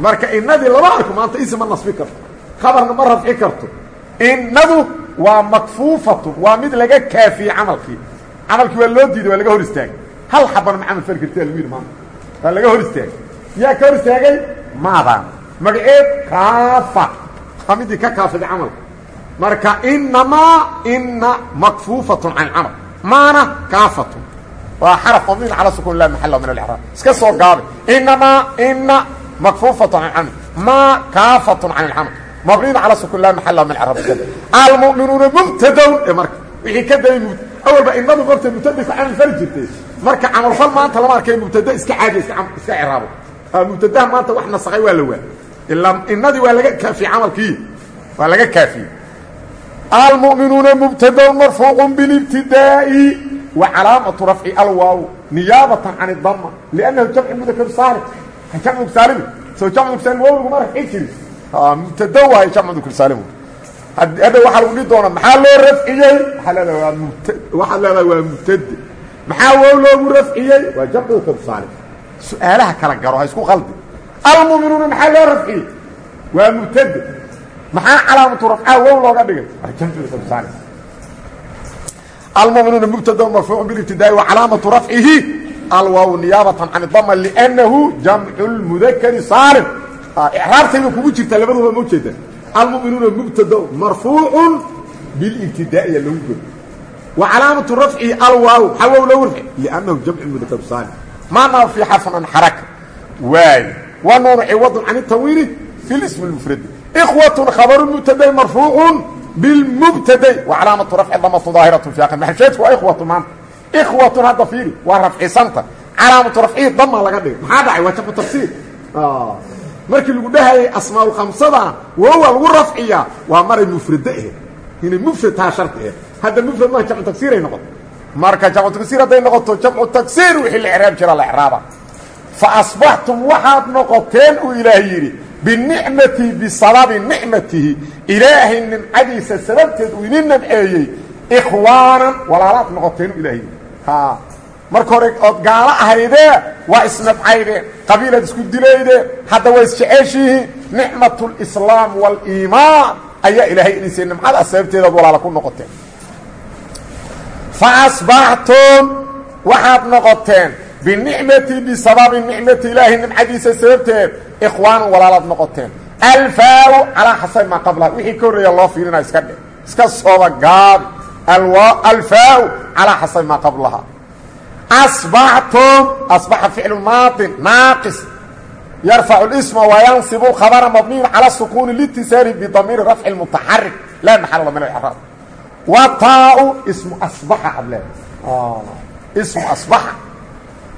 marka inadii lama arko maanta isi ma nasbi karto. Khabarna ma rafci karto. Inadu waa makfuufatun. Waa mid laga kaafiyey camalkii. Camalkii waa loo diiday waa laga hor istaagay. Hal xabana ma camal fali karti lagu yidhi maanta. Waa laga hor istaagay. Yaa ka hor istaagay? Maadaan magaceed kaafa? Waa ka kaafiday camalka marka inamaa ina makfuufatun can camal maana kaafatun. Waa xaraf mabniin calaa sukun la maxala min alraab iska soo gaabe inamaa ina makfuufatun can camal maa kaafatun can ilcamal mabniin calaa sukun la maxala min alraab almu'minuuna mubtadown ee marka. Wixii ka dayay awalba inadu marta mubtada ku camal fali jirtay. Marka camalfal maanta lama arkay mubtada iska caadiya iska ciraabo mubtadaha maanta wax nasakay waa la waa ilaa inadii waa laga kaafiyey camalkii waa laga kaafiyey almu'minuuna mubtadaun marfuuqun bilibtidaa'i wa calaamatu rafci alwaaw niyaabatan can idama liannahu jamcu mudakar saalim jamcu saalimi soo jamcu saalim waaw laguma rafci jirin mubtada waayo jamcu mudakar saalim hadda waxaa lagu dhihi doonaa maxaa loo rafciyey waxaa leedahay waa mubt waxaad leedahay waa mubtade maxaa wow loogu rafciyey waa jamcu mudakar saalim su'aalaha kala garo ha isku qaldi almu'minuuna maxaa loo rafciyey? Waa mubtade maxaa calaamatu rafcaha wow looga dhigay? Waa jamcu mudakar saalim almu'minuuna mubtada marfuucu bilibtidaa'i wa calaamatu rafcihi alwaaw niyaabatan can idama liannahu jamcu lmudakari saalim icraabtayba kugu jirtaa labaduba ma ujeeda almu'minuuna mubtada marfuucun bilibtidaa'iya lagu goy wa calaamatu rafcihi alwaaw maxaa wow loo rafci liannahu jamcu mudakar saalim maana fi xarfan an xaraka. Waay wa nuunu ciwadun can itanwiini fi lismi lmufradi ikhwatun khabaru mubtadai marfuucun bilmubtaday wa calaamatu rafci damatu daahiratu fi aqi maxalsheedku waa ikhwatu maanta ikhwatun hadda fiiri waa rafcisanta calaamatu rafcihi dama laga dhigay maxaa dhacay waa jamcu tafsiir markii lagu dhahayay asmaaulkhamsada wowa lagu rafciyaa waa maray mufrado aheed inay mufrad taha shardi aheed hadda mufrad maa jamcu tagsiiray noqoto marka jamcu tagsiir hadday noqoto jamcu tagsiir wixii la icraab jira la icraaba fa asbaxtum waxaad noqoteen uu ilaahay yidhi binicmatihi bisababi nicmatihi ilaahay nimcadiisa sababteed uu idin namceeyey ikhwaanan walaalaad noqoteen u ilaahay ha marka hore ood gaalo ahaydee waa isnabcaydeen qabiilaad isku dilaydeen hadda waa isjeceshihiin nicmat lislaam waliimaan ayaa ilaahay idinsiiy nimcadaas sababteedaad walaala ku noqoteen fa asbaxtum binicmati bisababi nicmati ilaahi nimcadiisa sababteed ikhwaanan walaalaad noqoteen alfaa calaa xasab maa qablaha wixii ka horreeya loo fiirina iska dhe iska sooba gaabi alfaa calaa xasab maa qablaha asbaxtum asbaxa ficlu maadin naaqis yarfacu اlisma wayansibu khabara mabniyu cala sukuuni litisaari bidamiiri rafci mutaxarik laa maxalla min alcraab wa taa ismu asbaxa ad leedahay ismu asbaxa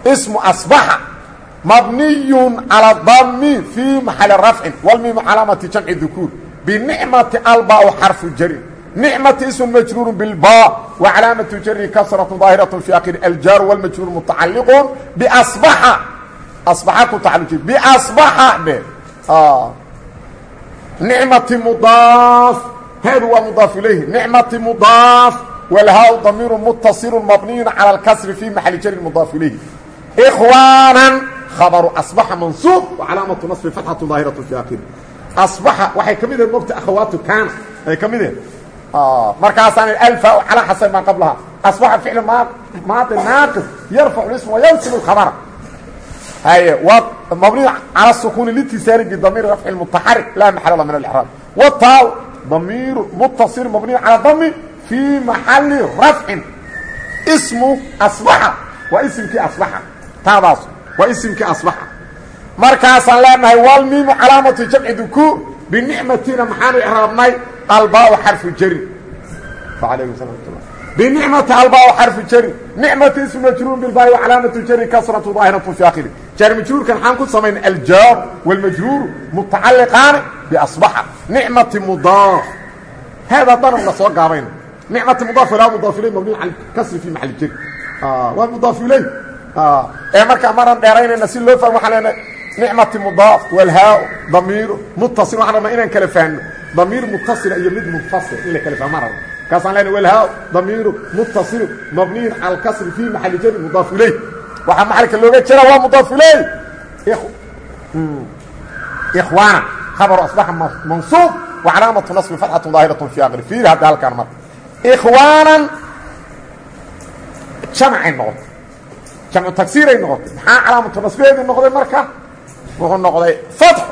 ismu asbaxa mabniyun cala dami fii maxali rafcin walmiimu calaamati jamci dukuur binicmati albaa xarfu jarin nicmati ismu majruuru bilba wa calaamatu jari kasratu daahiratu fi akhiri aljaaru walmajruur mutacaliqun biasbaxa asbaxa ku tacaluji biasbaxa dhe nicmati mudaaf heedu waa mudaaf ilayhi. Nicmati mudaaf walhaa damiiru mutasilu mabniyu cala alkasri fi maxali jarin mudaaf ilayhi ikhwaanan khabaru asbaxa mansuub wa calaamatu nasbi fatxatu daahiratu fi akhiri asbaxa waxay ka mid ahed mogta akhawaatu kaana ay ka mid ahed markaasaan alfa calaa xasab maa qablaha asbaxa ficlu maadi naaqis yarfacu ism wayansibu lkhabara haye waa mabniy cala sukuni litisaari bidamiiri rafci mutaxarik laa maxalla min alraab wataw damiiru mutasil mabniy cala dami fii maxali rafcin ismu asbaxa waa isimkii asbaxa taadaas waa isimkii asbaxa. Markaasaan leenahay walmiimu calaamatu jamci dukuur binicmatina maxaanu icraabnay albaa xarfu jari. Binicmati albaa xarfu jari. Nicmati ismu majruur bilbaa'i wacalaamatu jari kasratu daahiratu fi akhiri jaar majruurkan xaan ku samayna aljaar wاlmajruuru mutacaliqaani biasbaxa. Nicmati mudaaf. Heeda danan la soo gaabayna. Nicmati mudaaf ilaa mudaaf ilay mabniy cala kasri fi maxali jari. Waa mudaaf ilay ee markaa maran dheeraynayna si loo fahmo waxaan leenahay nicmati mudaaf walhaa damiiru mutasil waxaan rabnaa inaan kala fahno. Damiir mutasila iyo mid munfasil in la kala fahmaan rabna kaasaan leenahay walhaa damiiru mutasilu mabniyun cala alkasri fi maxali jari mudaaf ilayh. Waxaa maxalka looga jera waa mudaaf ilayh. Ikhwaana khabaru asbaxa mansuub wa calaamatu nasbi fatxatu daahiratu fi aqri fiiri hadda halkaan marka. Ikhwaanan jamcay noqotay jamcu tagsiiray noqotay. Maxaa calaamatu nasbeedu noqday marka? Wuxuu noqday fatxu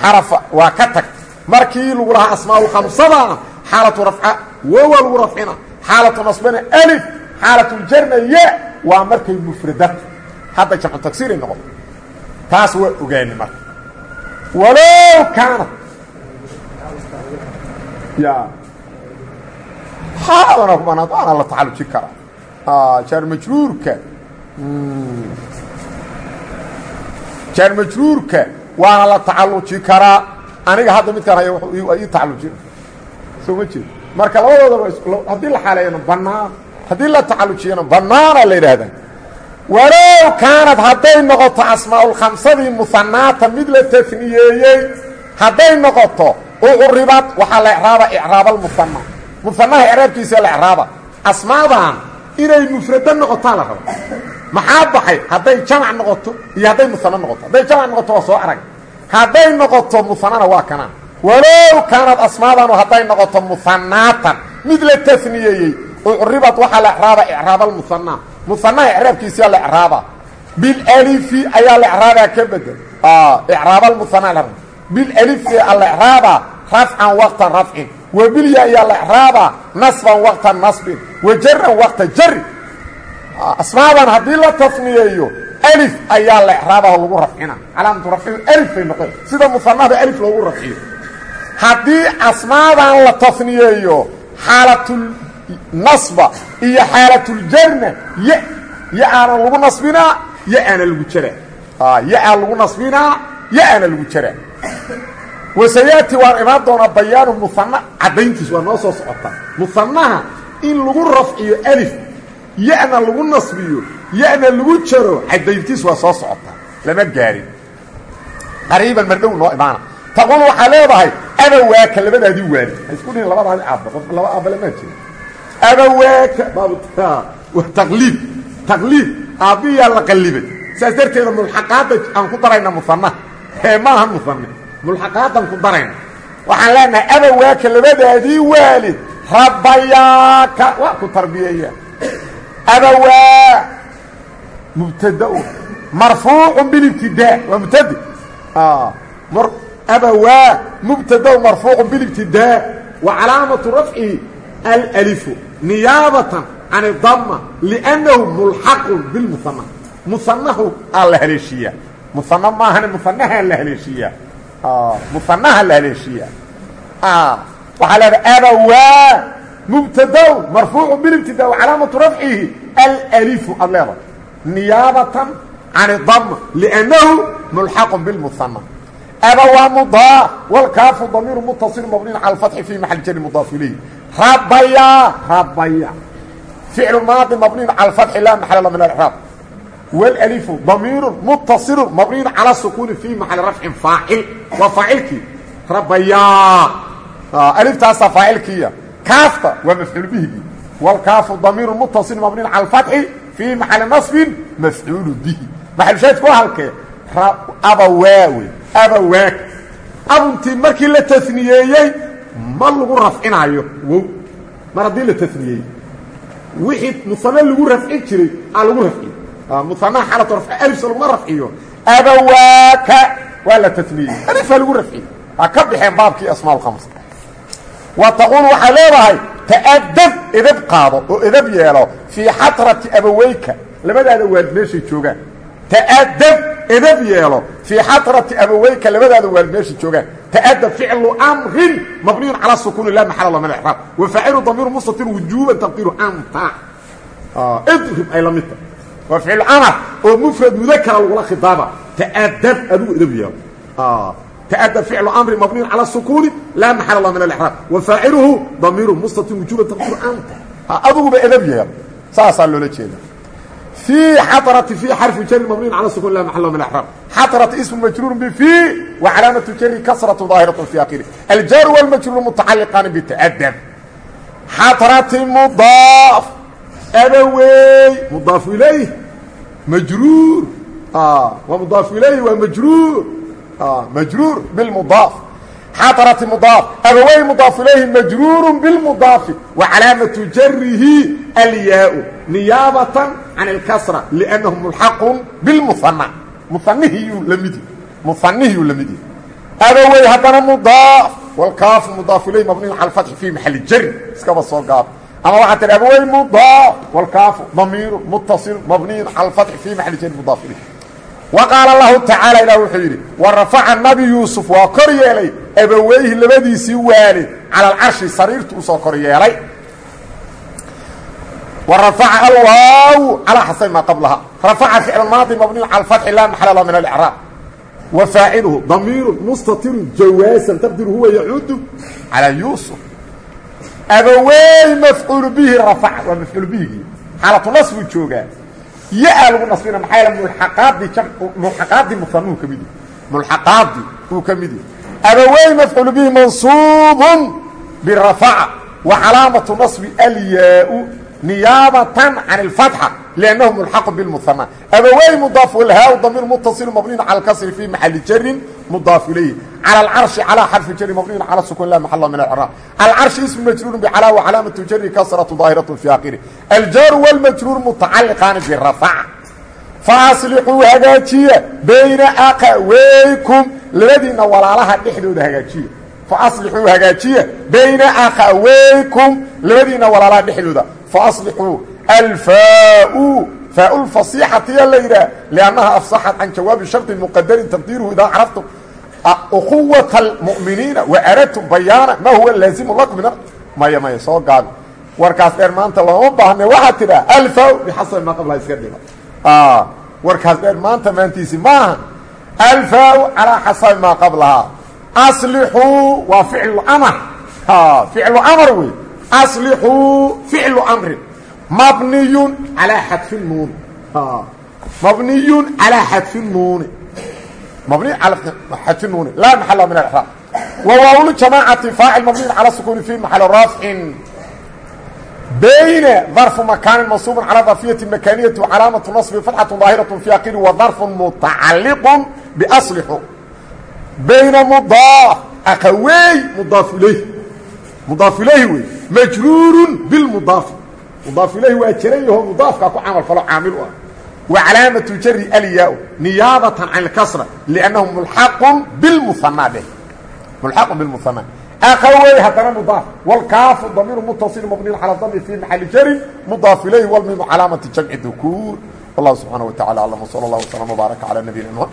xarafa waa ka tag. Markii lagu lahaa asmaau khamsadana xaalatu rafca wowa lagu rafcina. Xaalatu nasbana alif. Xaalatu ljarna ye waa markay mufradad. Hadda jamcu tagsiiray noqotay. Taas waa ogaani marka. Walow kaanat ya. Haadana ku banaad waana la tacaluji karaa. Jaar majruurka jaar majruurka waana la tacaluji karaa. Aniga hadda midkaan haya ii tacalujin soo ma jeed marka labadooda haddii la xaaleeyana banaan haddii la tacalujiyana banaana la yidhaahdaa walow kaanad hadday noqoto asmaaulkhamsadii muhanaata mid la tafniyeeyey hadday noqoto ucuribad waxaa la ecraaba icraabalmuhana muhanaha ecraabkiisa la ecraaba asmaadan inay mufrado noqotaa la rabo maxaa baxay? Hadday jamac noqoto iyo hadday muhano noqoto. Hadday jamac noqoto waa soo arag. Hadday noqoto muhanana waa kanaa walow kaanad asmaadanu hadday noqoto muhanaatan mid la tafniyeeyey ucribad waxaa la ecraaba icraabalmuhana muhanaha ecraabkiisia la ecraaba bilalifi ayaa la ecraabaa ka bedel. Icraabalmuhana la bilalifi ala ecraaba rafcan waqtan rafcin. Wabilya ayaa la ecraabaa nasban waqta nasbin. Wajaran waqta asmaadan haddii la tafniyeeyo alif ayaa la ecraabah lagu rafcina. Calaamatu rafcidu alif bay noqon. Sida musanada alif loogu rafciyo. Haddii asmaadan la tafniyeeyo xaalatulnasba iyo xaalatuljarna y ya aana lagu nasbinaa ya aana lagu jaraa ya-aa lagu nasbinaa ya aana lagu jaraa wasayaati waan imaan doonaa bayaanu muhana caddayntiis waa noo soo socotaa muhanaha in lagu rafciyo alif ya-na lagu nasbiyo ya-na lagu jaro caddayntiis waa soo socotaa lama gaarin. Qariiban mardhow noo imaana. Taqul waxaa leedahay abawaaka labadaadii waali. Ha isku dhihin labadaadii aabba qof laba aabba lamaa jiro. Abawaaka baab taqliib taqliib aabbiyaa la qallibay saas darteeda mulxaqaadda aan ku darayna muhanaha ee maaha muhane mulxaqaadan ku darayna. Waxaan leenahay abawaaka labadaadii waalid rabbayaaka waa ku tarbiyeeya abawaa mubtadau marfuucu bilibtidaa waa mubtade abawaa mubtadau marfuucu bilibtidaa wa calaamatu rafcihi alalifu niyaabatan can idama liannahu mulxaqun bilmuhana muhanahu aa la haleeshiiyaa muhana maahane muhanahaa la haleeshiiyaa muhanaha la haleeshiiyaa waxaa leedahay abawaa mubtadaw marfuucu bilibtida calaamatu rafcihi alalifu aad leeda niyaabatan can idama liannahu mulxaqun bilmuana aba waa mudaaf walkaafu damiiru mutaصil mabniin cala alfatxi fii maxal jari mudaaf ilayh rabaya rabaya ficlu maadi mabniin cala alfatxi laa maxala la min alraab wlalifu damiiru mutasilu mabniin cala sukuuni fii maxali rafcin faacil waa faacilkii rabayaa aliftaasaa faacilkiiya kaafta waa mafcuul bihigii wاlkaafu damiiru mutaصil mabniyu calى اfatxi fii maxali naصbin mafcuulu bihi maxalushaahidku waa halkee abawaawe abawaag abuntii markii la taniyeeyey ma lagu rafcinaayo wow mar haddii la taniyeeyey wixii musane lagu rafcin jiray aa lagu rafciye musanaha xaalatu rafci alifsa laguma rafciyo abawaaka waa la taniyey alifaa lagu rafciye ha ka baxeen baabkii asmaa alkhams wa taquulu waxay leedahay ta'adab edab qaado oo edab yeelo fii xatrati abaweyka labadaada waalid meeshay joogaan. Ta'adab edab yeelo fii xatrati abaweyka labadaada waalid meeshay joogaan. Ta'adab ficlu amrin mabniyun calaa sukuuni laa maxala lama ixraab wa faacilu damiiru mustatir wujuuban taqdiiru anta ah, idrib ay la mid tahay. Waa ficlu amar oo mufrad mudakara lagula khidaaba ta'adab adigu edab yeelo. Ah. تأdب فعل أمر مبني على السكون لا محل له من الإعراب وفاaعله ضمير مستتر وجوبا تقدير أنت aduguba edb yeelo saasaa loola jeeda في حطرة في حرف جر مبني على السكون لا محل من الاعراب حطرة اسم مجرور بفي وعلامة جر كسرة ظاهرة في آخره الجار والمجرور متعلقان بتأدب حطرة مضاف أبوي مضاف إليه مجرور آه ومضاف إليه majruur bimudaaf xadarat mudaaf abawey mudaafu ilayhi majruuru bilmudaafi wa calaamatu jarihi alyaau niyaabatan can اlkasra lnnahu mulxaqun bilmuana muanihiyuu la mid muanihiyuu la mid abawey haddana mudaaf wlkaafu mudaafu ilayhi mabniyun cala alfatxi fii maxali jari iskaba soo gaabo ama waxaa tir abawey mudaaf wlkaafu damiiru muttaصilu mabniyun cala alfatxi fii maxali jari mudaaf ilayh waqaala allahu tacaala ilah wuxuu yidhi wa rafaca nabi yuusuf waa kor yeelay abaweyhi labadiisii waalid cala alcarshi sariirtu u soo kor yeelay. Wa rafaca allahu calaa xasay maa qablaha rafaca ficlmaadi mabniyu cala alfatxi laa maxala lahu min alcraab wa faaciluhu damiirun mustatirun jawaasan taqdiru huwa yacuudu calaa yuusuf. Abaweyhi mafcuulu bihi rafaca waa mafcuul bihigii xaalatu nasbuu joogaa نصب الجوغان يا لو نصبنا محايل ملحقات دي جمع ملحقات دي مثنوه كميدي ملحقات دي هو كميدي أبوي مفعول به منصوب بالرفع وعلامة نصب الياء نيابة عن الفتحة لأنه ملحق بالمثنى أبوي مضاف الهاء ضمير متصل مبني على الكسر في محل جر مضاف إليه على العرش على حرف جر مبني على السكون لا محل من الإعراب العرش اسم مجرور بعلى وعلامة جر كسرة ظاهرة في آخره الجار والمجرور متعلقان بالرفع فاصلحوا هجاجية بين أخويكم الذين ولالها دحدود هجاجية فاصلحوا هجاجية بين أخويكم الذين ولالها دحدود فاصلحوا الفاء فاء الفصيحة الليلة لأنها أفصحت عن جواب شرط مقدر تقديره إذا عرفتم uquwat اlmuminiina waradtum bayaana ma huwa laazimu laku min maya maya soo gaabi warkaas dheer maanta looma baahne waxaa tidhaa alfaw bixasabi maa qablaha iska dhiga warkaas dheer maanta maantiisi maaha alfaw calaa xasabi maa qablahaa aslixuu waa ficlu amar ficlu amar wey aslixuu ficlu amrin mabniyun calaa xadfi nuuni mabniyun calaa xadfi nuuni mabni al xaj nuuni laa maxala min alraab wa waawlu jamaacati faacil mabniyin cala sukuuni fi maxal rafcin bayna darfu makaanin mansuubun calaa darfiyati makaaniyatu calaamatu nasbi fatxatu daahiratu fi aqili wa darfun mutacaliqun biaslixu bayna mudaaf aqawey mudaaf ilayh mudaaf ilayhi wey majruurun bilmudaafi mudaaf ilayhi waa jiran yaho mudaafkaa ku camal falo caamil u ah عامله وعلامة جر الياء نيابة عن الكسرة لأنه ملحق بالمثنى به ملحق بالمثنى أخوي هتنا مضاف والكاف ضمير متصل مبني على الضم في محل جر مضاف إليه والميم علامة جمع الذكور والله سبحانه وتعالى أعلم وصلى الله وسلم وبارك على نبينا محمد